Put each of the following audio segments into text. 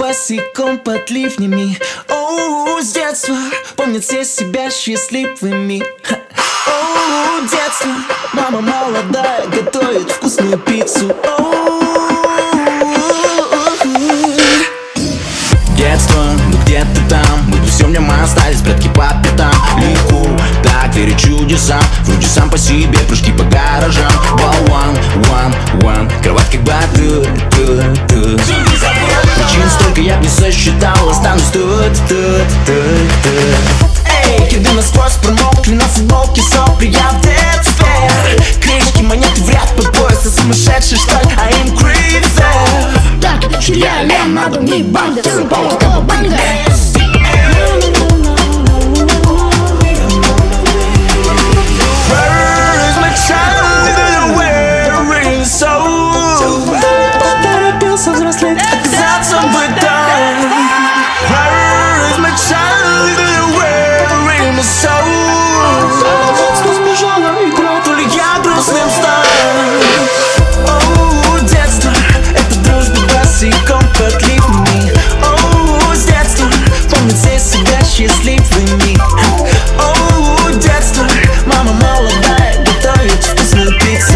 босиком под ливнями. Оу, с детства. Помнят все себя счастливыми. Оу, детство, мама молодая готовит вкусную пиццу. Детство, ну где ты там? Мы все в нем остались, предки по пятам. Легко, так верю чудесам Вроде сам по себе, прыжки по гаражам. One, one тут, тут, тут, тут. Эй, кеды насквозь промокли На футболке сопли я в детстве Крышки, монеты в ряд по пояс Ты сумасшедший что ли? I am crazy Так, чья лям надо мне банда Ты упала, кого счастливыми. Оу, детство, мама молодая готовит вкусную пиццу.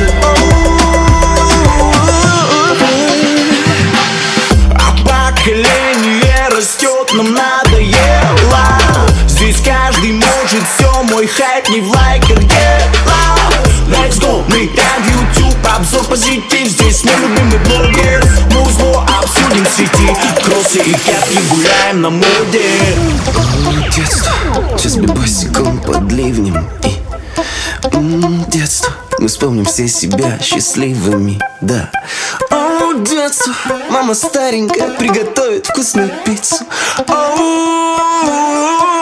А поколение растет, нам надоело. Здесь каждый может все, мой хайп не в лайках дело. Let's go, мы там YouTube, обзор позитив. Здесь мой любимый блогер Музло обсудим в сети. Кроссы и кепки гуляем на моде Детство, бы босиком под ливнем И м, детство. Мы вспомним все себя счастливыми, да. О, детство Мама старенькая приготовит вкусную пиццу. О,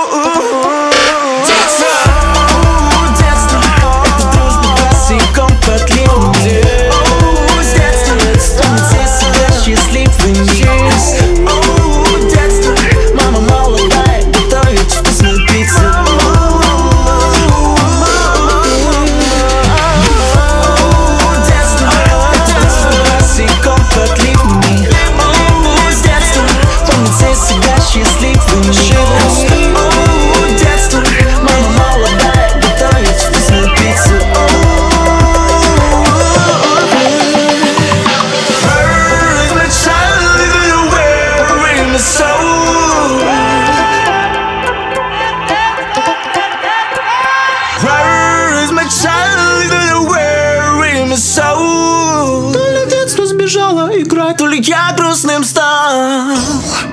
soul? То ли детство сбежала играть, то ли я грустным стал